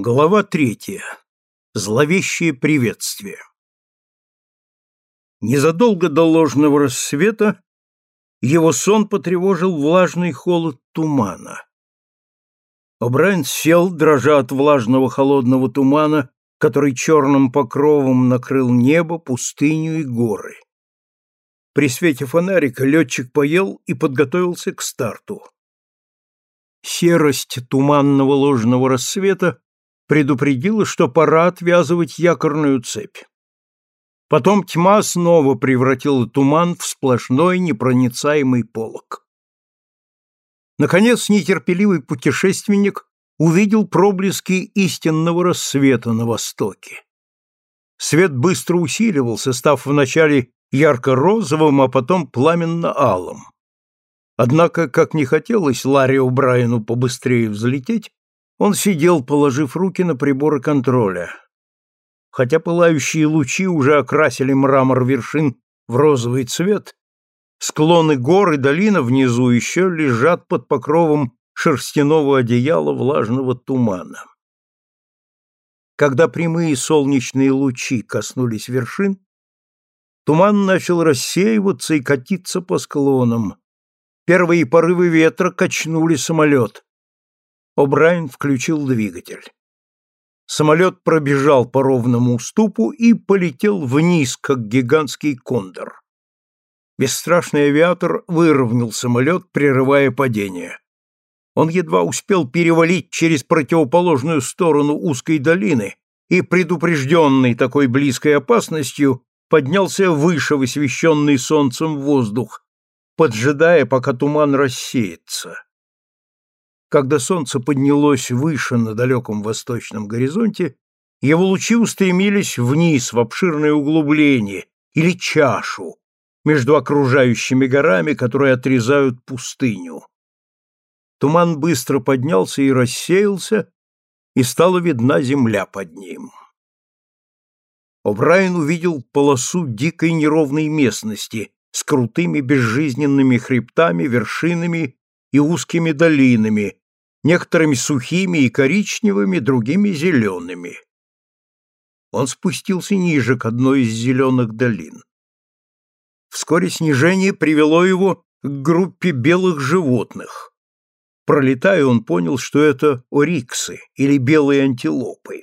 Глава третья. Зловещее приветствие. Незадолго до ложного рассвета его сон потревожил влажный холод тумана. О'Брайен сел, дрожа от влажного холодного тумана, который черным покровом накрыл небо, пустыню и горы. При свете фонарика летчик поел и подготовился к старту. Серость туманного ложного рассвета предупредила, что пора отвязывать якорную цепь. Потом тьма снова превратила туман в сплошной непроницаемый полог. Наконец нетерпеливый путешественник увидел проблески истинного рассвета на востоке. Свет быстро усиливался, став вначале ярко-розовым, а потом пламенно-алым. Однако, как не хотелось Ларри Брайану побыстрее взлететь, он сидел, положив руки на приборы контроля. Хотя пылающие лучи уже окрасили мрамор вершин в розовый цвет, склоны гор и долина внизу еще лежат под покровом шерстяного одеяла влажного тумана. Когда прямые солнечные лучи коснулись вершин, туман начал рассеиваться и катиться по склонам. Первые порывы ветра качнули самолет. О'Брайен включил двигатель. Самолет пробежал по ровному уступу и полетел вниз, как гигантский кондор. Бесстрашный авиатор выровнял самолет, прерывая падение. Он едва успел перевалить через противоположную сторону узкой долины и, предупрежденный такой близкой опасностью, поднялся выше в освещенный солнцем воздух, поджидая, пока туман рассеется. Когда солнце поднялось выше на далеком восточном горизонте, его лучи устремились вниз в обширное углубление или чашу между окружающими горами, которые отрезают пустыню. Туман быстро поднялся и рассеялся, и стала видна земля под ним. О'Брайен увидел полосу дикой неровной местности с крутыми безжизненными хребтами, вершинами и узкими долинами, некоторыми сухими и коричневыми, другими зелеными. Он спустился ниже к одной из зеленых долин. Вскоре снижение привело его к группе белых животных. Пролетая, он понял, что это ориксы или белые антилопы.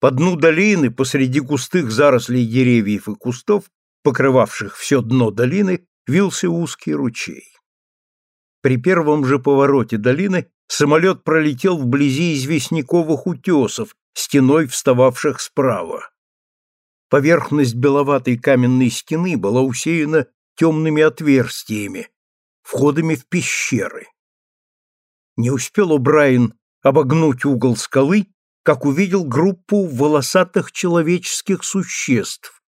По дну долины, посреди густых зарослей деревьев и кустов, покрывавших все дно долины, вился узкий ручей. При первом же повороте долины самолет пролетел вблизи известняковых утесов, стеной встававших справа. Поверхность беловатой каменной стены была усеяна темными отверстиями, входами в пещеры. Не успел О'Брайен обогнуть угол скалы, как увидел группу волосатых человеческих существ.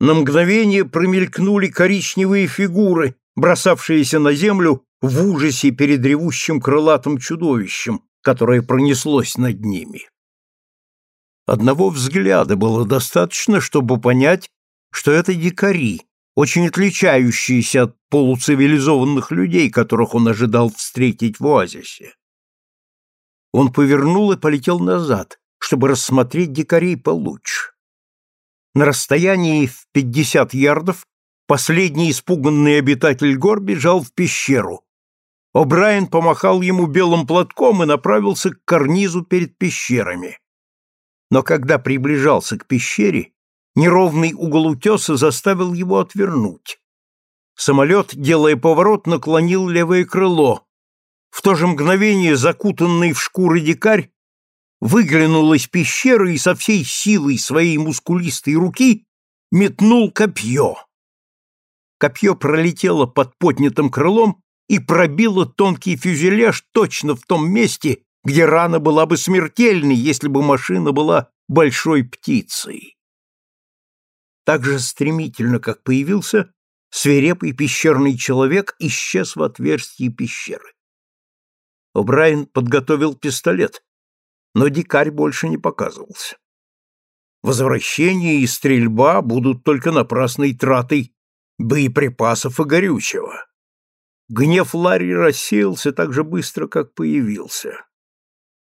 На мгновение промелькнули коричневые фигуры, бросавшиеся на землю в ужасе перед ревущим крылатым чудовищем, которое пронеслось над ними. Одного взгляда было достаточно, чтобы понять, что это дикари, очень отличающиеся от полуцивилизованных людей, которых он ожидал встретить в оазисе. Он повернул и полетел назад, чтобы рассмотреть дикарей получше. На расстоянии в пятьдесят ярдов последний испуганный обитатель гор бежал в пещеру, О'Брайен помахал ему белым платком и направился к карнизу перед пещерами. Но когда приближался к пещере, неровный угол утеса заставил его отвернуть. Самолет, делая поворот, наклонил левое крыло. В то же мгновение закутанный в шкуры дикарь выглянул из пещеры и со всей силой своей мускулистой руки метнул копье. Копье пролетело под поднятым крылом и пробила тонкий фюзеляж точно в том месте, где рана была бы смертельной, если бы машина была большой птицей. Так же стремительно, как появился, свирепый пещерный человек исчез в отверстии пещеры. О'Брайен подготовил пистолет, но дикарь больше не показывался. Возвращение и стрельба будут только напрасной тратой боеприпасов и горючего. Гнев Ларри рассеялся так же быстро, как появился.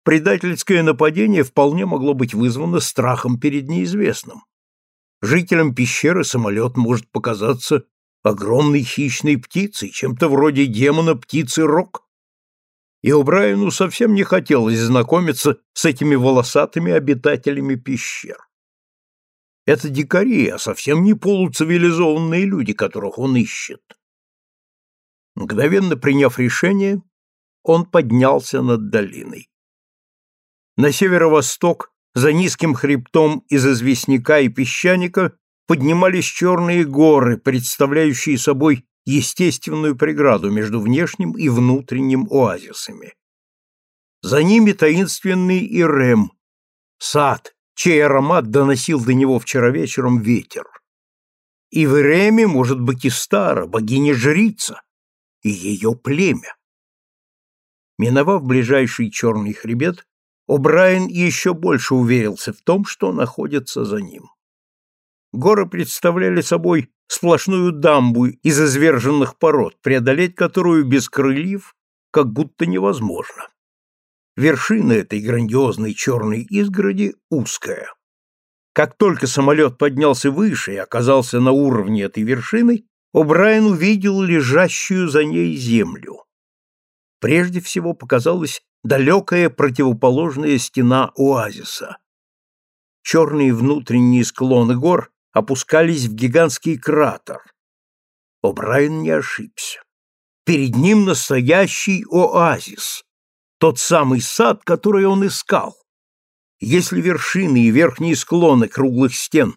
предательское нападение вполне могло быть вызвано страхом перед неизвестным. Жителям пещеры самолет может показаться огромной хищной птицей, чем-то вроде демона птицы Рок. И О'Брайену совсем не хотелось знакомиться с этими волосатыми обитателями пещер. Это дикари, а совсем не полуцивилизованные люди, которых он ищет. Мгновенно приняв решение, он поднялся над долиной. На северо-восток, за низким хребтом из известняка и песчаника, поднимались черные горы, представляющие собой естественную преграду между внешним и внутренним оазисами. За ними таинственный Ирем, сад, чей аромат доносил до него вчера вечером ветер. И в Иреме может быть и Стара, богиня-жрица, и ее племя. Миновав ближайший черный хребет, О'Брайен еще больше уверился в том, что находится за ним. Горы представляли собой сплошную дамбу из изверженных пород, преодолеть которую без крыльев как будто невозможно. Вершина этой грандиозной черной изгороди узкая. Как только самолет поднялся выше и оказался на уровне этой вершины, О'Брайен увидел лежащую за ней землю. Прежде всего показалась далекая противоположная стена оазиса. Черные внутренние склоны гор опускались в гигантский кратер. О'Брайен не ошибся. Перед ним настоящий оазис, тот самый сад, который он искал. Если вершины и верхние склоны круглых стен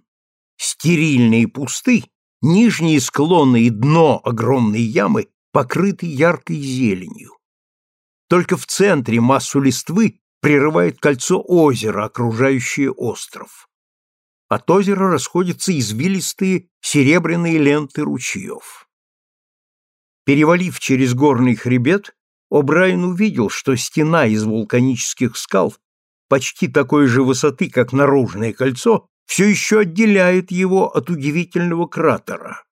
стерильные и пусты, нижние склоны и дно огромной ямы покрыты яркой зеленью. Только в центре массу листвы прерывает кольцо озера, окружающее остров. От озера расходятся извилистые серебряные ленты ручьев. Перевалив через горный хребет, О'Брайен увидел, что стена из вулканических скал почти такой же высоты, как наружное кольцо, все еще отделяет его от удивительного кратера.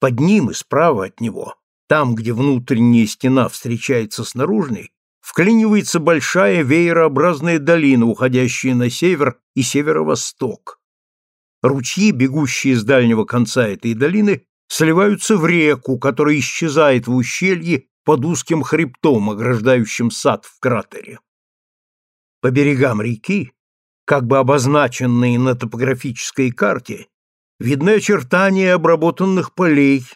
Под ним и справа от него, там, где внутренняя стена встречается с наружной, вклинивается большая веерообразная долина, уходящая на север и северо-восток. Ручьи, бегущие с дальнего конца этой долины, сливаются в реку, которая исчезает в ущелье под узким хребтом, ограждающим сад в кратере. По берегам реки, как бы обозначенные на топографической карте, видны очертания обработанных полей,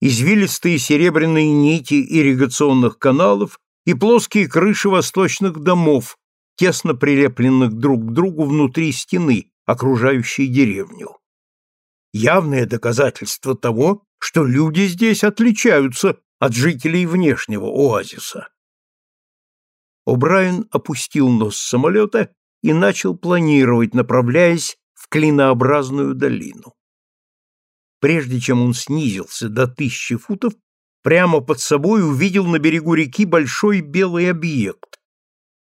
извилистые серебряные нити ирригационных каналов и плоские крыши восточных домов, тесно прилепленных друг к другу внутри стены, окружающей деревню. Явное доказательство того, что люди здесь отличаются от жителей внешнего оазиса. О'Брайен опустил нос самолета и начал планировать, направляясь в клинообразную долину. Прежде чем он снизился до тысячи футов, прямо под собой увидел на берегу реки большой белый объект.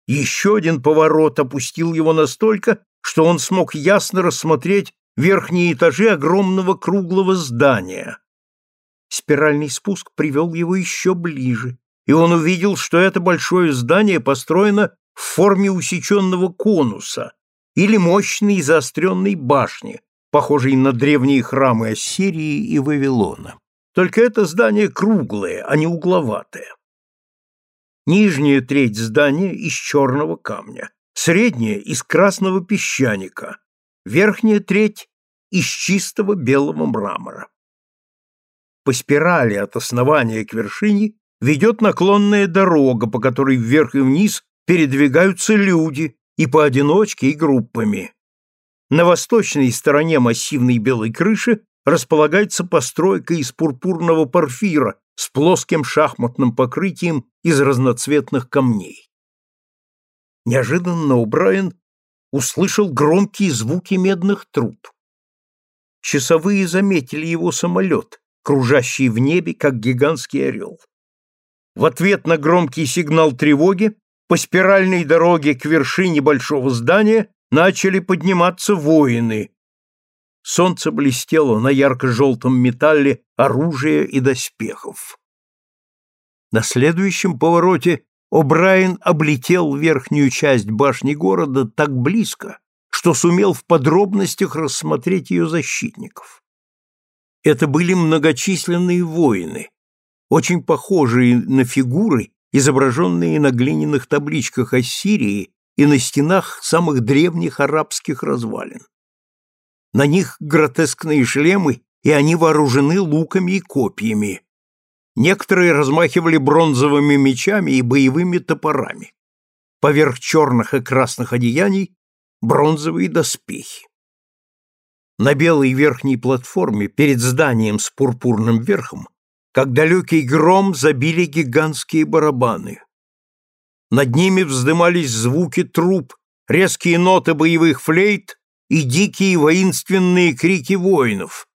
Еще один поворот опустил его настолько, что он смог ясно рассмотреть верхние этажи огромного круглого здания. Спиральный спуск привел его еще ближе, и он увидел, что это большое здание построено в форме усеченного конуса или мощной заостренной башни, похожей на древние храмы Ассирии и Вавилона. Только это здание круглое, а не угловатое. Нижняя треть здания из черного камня, средняя из красного песчаника, верхняя треть из чистого белого мрамора. По спирали от основания к вершине ведет наклонная дорога, по которой вверх и вниз передвигаются люди и поодиночке, и группами. На восточной стороне массивной белой крыши располагается постройка из пурпурного порфира с плоским шахматным покрытием из разноцветных камней. Неожиданно О'Брайен услышал громкие звуки медных труб. Часовые заметили его самолет, кружащий в небе, как гигантский орел. В ответ на громкий сигнал тревоги по спиральной дороге к вершине большого здания начали подниматься воины. Солнце блестело на ярко-желтом металле оружия и доспехов. На следующем повороте О'Брайен облетел верхнюю часть башни города так близко, что сумел в подробностях рассмотреть ее защитников. Это были многочисленные воины, очень похожие на фигуры, изображенные на глиняных табличках Ассирии и на стенах самых древних арабских развалин. На них гротескные шлемы, и они вооружены луками и копьями. Некоторые размахивали бронзовыми мечами и боевыми топорами. Поверх черных и красных одеяний бронзовые доспехи. На белой верхней платформе перед зданием с пурпурным верхом, как далекий гром, забили гигантские барабаны. Над ними вздымались звуки труб, резкие ноты боевых флейт и дикие воинственные крики воинов.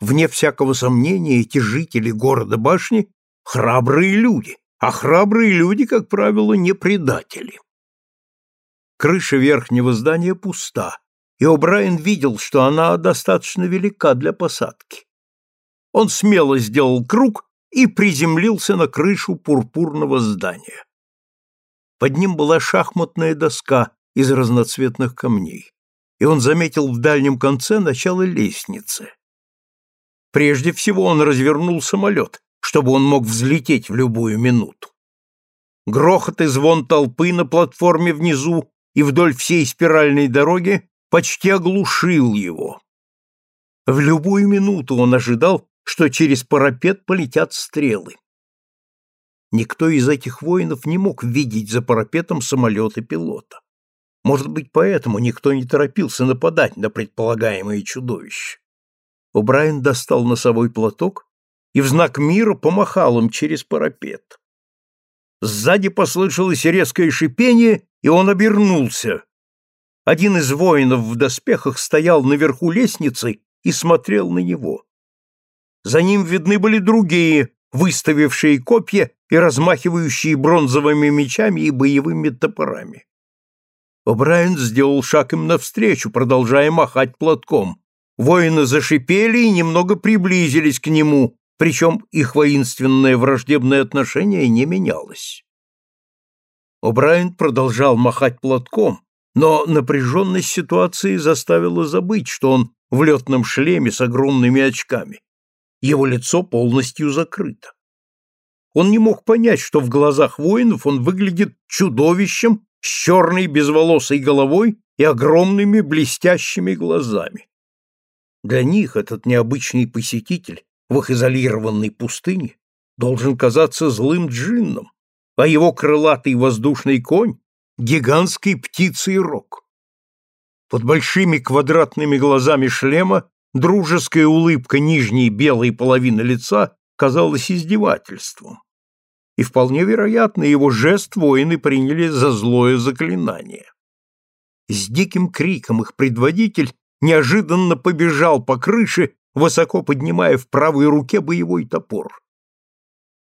Вне всякого сомнения, эти жители города башни — храбрые люди, а храбрые люди, как правило, не предатели. Крыша верхнего здания пуста, и О'Брайен видел, что она достаточно велика для посадки. Он смело сделал круг и приземлился на крышу пурпурного здания. Под ним была шахматная доска из разноцветных камней, и он заметил в дальнем конце начало лестницы. Прежде всего он развернул самолет, чтобы он мог взлететь в любую минуту. Грохот и звон толпы на платформе внизу и вдоль всей спиральной дороги почти оглушил его. В любую минуту он ожидал, что через парапет полетят стрелы. Никто из этих воинов не мог видеть за парапетом самолета пилота. Может быть, поэтому никто не торопился нападать на предполагаемое чудовище. О'Брайен достал носовой платок и в знак мира помахал им через парапет. Сзади послышалось резкое шипение, и он обернулся. Один из воинов в доспехах стоял наверху лестницы и смотрел на него. За ним видны были другие, выставившие копья и размахивающие бронзовыми мечами и боевыми топорами. О'Брайен сделал шаг им навстречу, продолжая махать платком. Воины зашипели и немного приблизились к нему, причем их воинственное враждебное отношение не менялось. О'Брайен продолжал махать платком, но напряженность ситуации заставила забыть, что он в летном шлеме с огромными очками. Его лицо полностью закрыто. Он не мог понять, что в глазах воинов он выглядит чудовищем с черной безволосой головой и огромными блестящими глазами. Для них этот необычный посетитель в их изолированной пустыне должен казаться злым джинном, а его крылатый воздушный конь — гигантской птицей рог. Под большими квадратными глазами шлема дружеская улыбка нижней белой половины лица казалась издевательством. И вполне вероятно, его жест воины приняли за злое заклинание. С диким криком их предводитель неожиданно побежал по крыше высоко поднимая в правой руке боевой топор.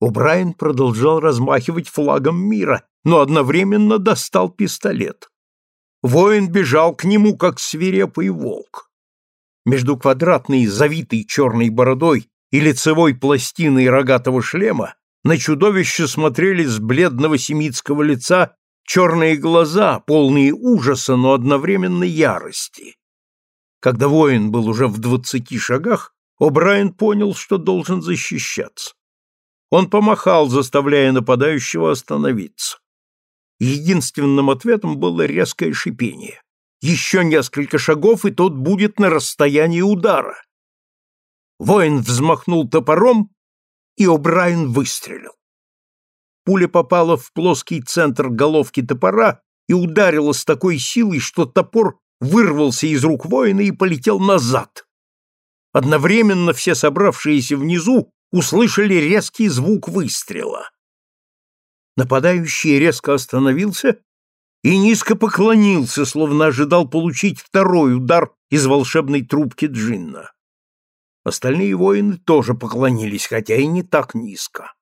О'Брайен продолжал размахивать флагом мира, но одновременно достал пистолет. Воин бежал к нему, как свирепый волк. Между квадратной, завитой черной бородой и лицевой пластиной рогатого шлема на чудовище смотрели с бледного семитского лица черные глаза, полные ужаса, но одновременно ярости. Когда воин был уже в двадцати шагах, О'Брайен понял, что должен защищаться. Он помахал, заставляя нападающего остановиться. Единственным ответом было резкое шипение. Еще несколько шагов, и тот будет на расстоянии удара. Воин взмахнул топором, и О'Брайен выстрелил. Пуля попала в плоский центр головки топора и ударила с такой силой, что топор вырвался из рук воина и полетел назад. Одновременно все собравшиеся внизу услышали резкий звук выстрела. Нападающий резко остановился и низко поклонился, словно ожидал получить второй удар из волшебной трубки Джинна. Остальные воины тоже поклонились, хотя и не так низко.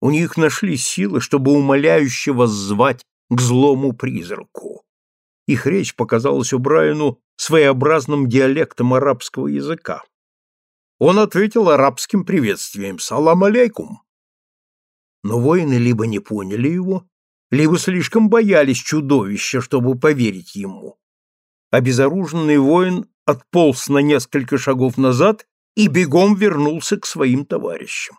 У них нашли силы, чтобы умоляюще воззвать к злому призраку. Их речь показалась у Брайану своеобразным диалектом арабского языка. Он ответил арабским приветствием «Салам алейкум». Но воины либо не поняли его, либо слишком боялись чудовища, чтобы поверить ему. Обезоруженный воин отполз на несколько шагов назад и бегом вернулся к своим товарищам.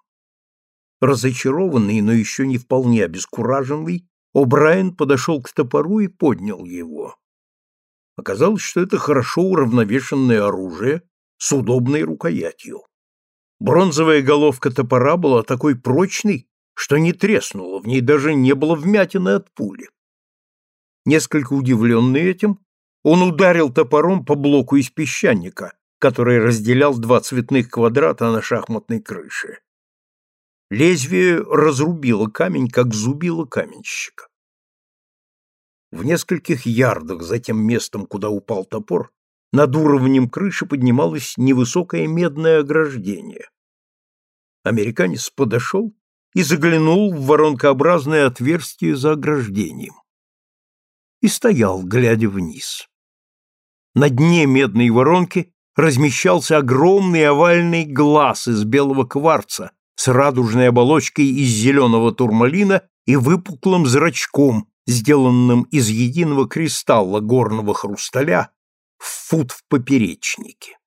Разочарованный, но еще не вполне обескураженный, О'Брайен подошел к топору и поднял его. Оказалось, что это хорошо уравновешенное оружие с удобной рукоятью. Бронзовая головка топора была такой прочной, что не треснула, в ней даже не было вмятины от пули. Несколько удивленный этим, он ударил топором по блоку из песчаника, который разделял два цветных квадрата на шахматной крыше. Лезвие разрубило камень, как зубило каменщика. В нескольких ярдах за тем местом, куда упал топор, над уровнем крыши поднималось невысокое медное ограждение. Американец подошел и заглянул в воронкообразное отверстие за ограждением. И стоял, глядя вниз. На дне медной воронки размещался огромный овальный глаз из белого кварца с радужной оболочкой из зеленого турмалина и выпуклым зрачком, сделанным из единого кристалла горного хрусталя в фут в поперечнике.